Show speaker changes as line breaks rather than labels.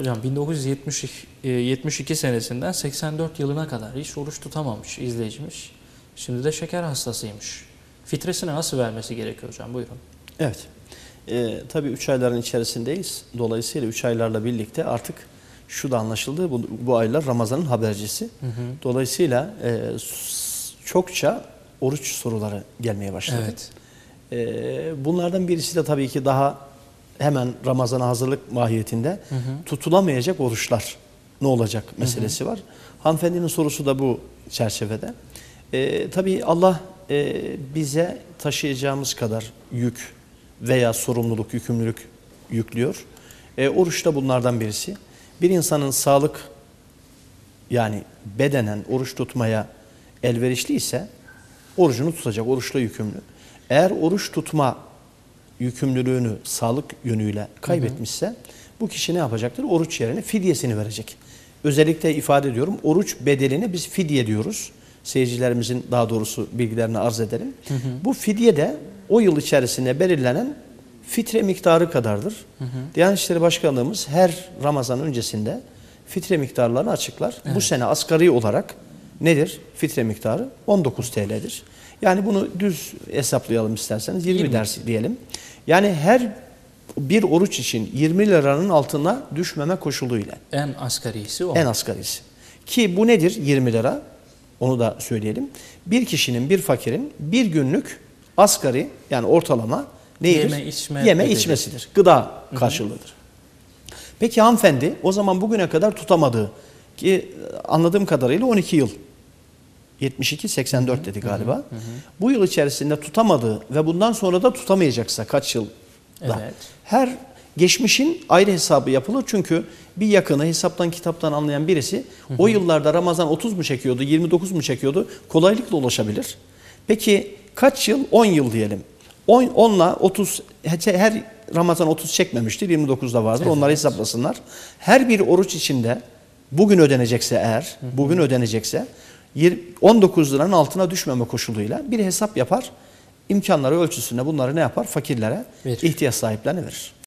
Hocam 1972 e, 72 senesinden 84 yılına kadar hiç oruç tutamamış izleyicimiz. Şimdi de şeker hastasıymış. Fitresini nasıl vermesi gerekiyor hocam? Buyurun.
Evet. Ee, tabii 3 ayların içerisindeyiz. Dolayısıyla 3 aylarla birlikte artık şu da anlaşıldı. Bu, bu aylar Ramazan'ın habercisi.
Hı hı.
Dolayısıyla e, çokça oruç soruları gelmeye başladı.
Evet.
Ee, bunlardan birisi de tabii ki daha hemen Ramazan'a hazırlık mahiyetinde
Hı hı.
tutulamayacak oruçlar ne olacak meselesi var. Hanımefendinin sorusu da bu çerçevede. Ee, tabii Allah e, bize taşıyacağımız kadar yük veya sorumluluk, yükümlülük yüklüyor. E, oruç da bunlardan birisi. Bir insanın sağlık yani bedenen oruç tutmaya elverişli ise orucunu tutacak, oruçla yükümlü. Eğer oruç tutma yükümlülüğünü sağlık yönüyle kaybetmişse bu kişi ne yapacaktır? Oruç yerine fidyesini verecek. Özellikle ifade ediyorum oruç bedelini biz fidye diyoruz. Seyircilerimizin daha doğrusu bilgilerini arz edelim. Bu fidye de o yıl içerisinde belirlenen fitre miktarı kadardır. Diyanet İşleri Başkanlığımız her Ramazan öncesinde fitre miktarlarını açıklar. Bu sene asgari olarak nedir? Fitre miktarı 19 TL'dir. Yani bunu düz hesaplayalım isterseniz 20,
20.
ders diyelim. Yani her bir oruç için 20 liranın altına düşmeme koşuluyla
En asgarisi o.
en asgarisi. Ki bu nedir 20 lira? Onu da söyleyelim. Bir kişinin, bir fakirin bir günlük asgari yani ortalama neyidir?
Yeme, içme
Yeme içmesidir. Gıda karşılığıdır. Peki hanımefendi o zaman bugüne kadar tutamadığı ki anladığım kadarıyla 12 yıl 72-84 dedi galiba. Bu yıl içerisinde tutamadığı ve bundan sonra da tutamayacaksa kaç yıl
Evet.
her geçmişin ayrı hesabı yapılır. Çünkü bir yakını hesaptan kitaptan anlayan birisi o yıllarda Ramazan 30 mu çekiyordu, 29 mu çekiyordu kolaylıkla ulaşabilir. Peki kaç yıl? 10 yıl diyelim. 10 10'la 30 her Ramazan 30 çekmemiştir. 29'da vardır. Onları hesaplasınlar. Her bir oruç içinde bugün ödenecekse eğer, bugün ödenecekse 19 liranın altına düşmeme koşuluyla bir hesap yapar. İmkanları ölçüsünde bunları ne yapar? Fakirlere,
Verir.
ihtiyaç sahiplerine verir.